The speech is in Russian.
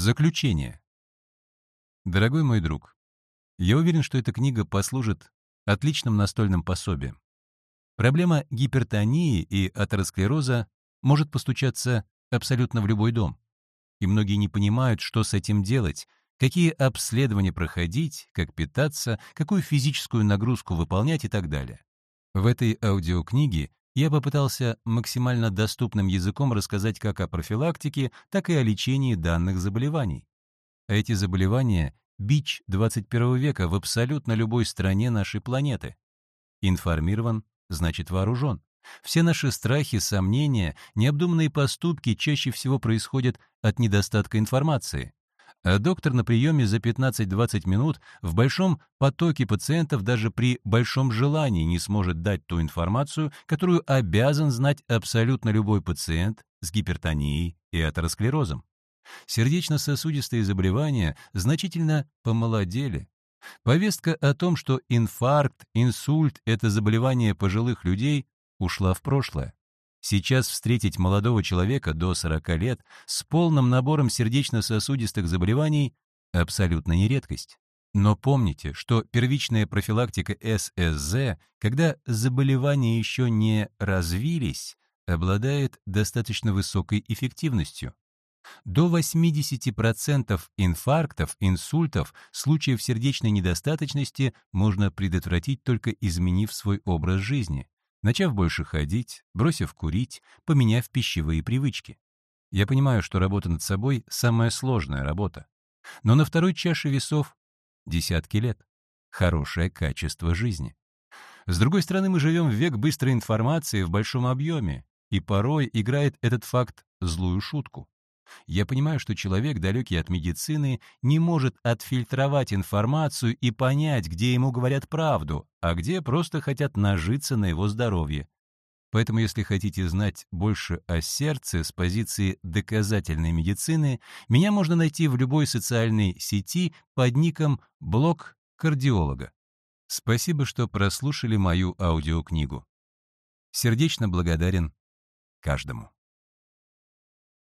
Заключение. Дорогой мой друг, я уверен, что эта книга послужит отличным настольным пособием. Проблема гипертонии и атеросклероза может постучаться абсолютно в любой дом. И многие не понимают, что с этим делать, какие обследования проходить, как питаться, какую физическую нагрузку выполнять и так далее. В этой аудиокниге я попытался максимально доступным языком рассказать как о профилактике, так и о лечении данных заболеваний. Эти заболевания — бич 21 века в абсолютно любой стране нашей планеты. Информирован — значит вооружен. Все наши страхи, сомнения, необдуманные поступки чаще всего происходят от недостатка информации а доктор на приеме за 15-20 минут в большом потоке пациентов даже при большом желании не сможет дать ту информацию, которую обязан знать абсолютно любой пациент с гипертонией и атеросклерозом. Сердечно-сосудистые заболевания значительно помолодели. Повестка о том, что инфаркт, инсульт — это заболевание пожилых людей, ушла в прошлое. Сейчас встретить молодого человека до 40 лет с полным набором сердечно-сосудистых заболеваний – абсолютно не редкость. Но помните, что первичная профилактика ССЗ, когда заболевания еще не развились, обладает достаточно высокой эффективностью. До 80% инфарктов, инсультов, случаев сердечной недостаточности можно предотвратить только изменив свой образ жизни начав больше ходить, бросив курить, поменяв пищевые привычки. Я понимаю, что работа над собой — самая сложная работа. Но на второй чаше весов — десятки лет. Хорошее качество жизни. С другой стороны, мы живем в век быстрой информации в большом объеме, и порой играет этот факт злую шутку. Я понимаю, что человек, далекий от медицины, не может отфильтровать информацию и понять, где ему говорят правду, а где просто хотят нажиться на его здоровье. Поэтому, если хотите знать больше о сердце с позиции доказательной медицины, меня можно найти в любой социальной сети под ником «Блог кардиолога». Спасибо, что прослушали мою аудиокнигу. Сердечно благодарен каждому.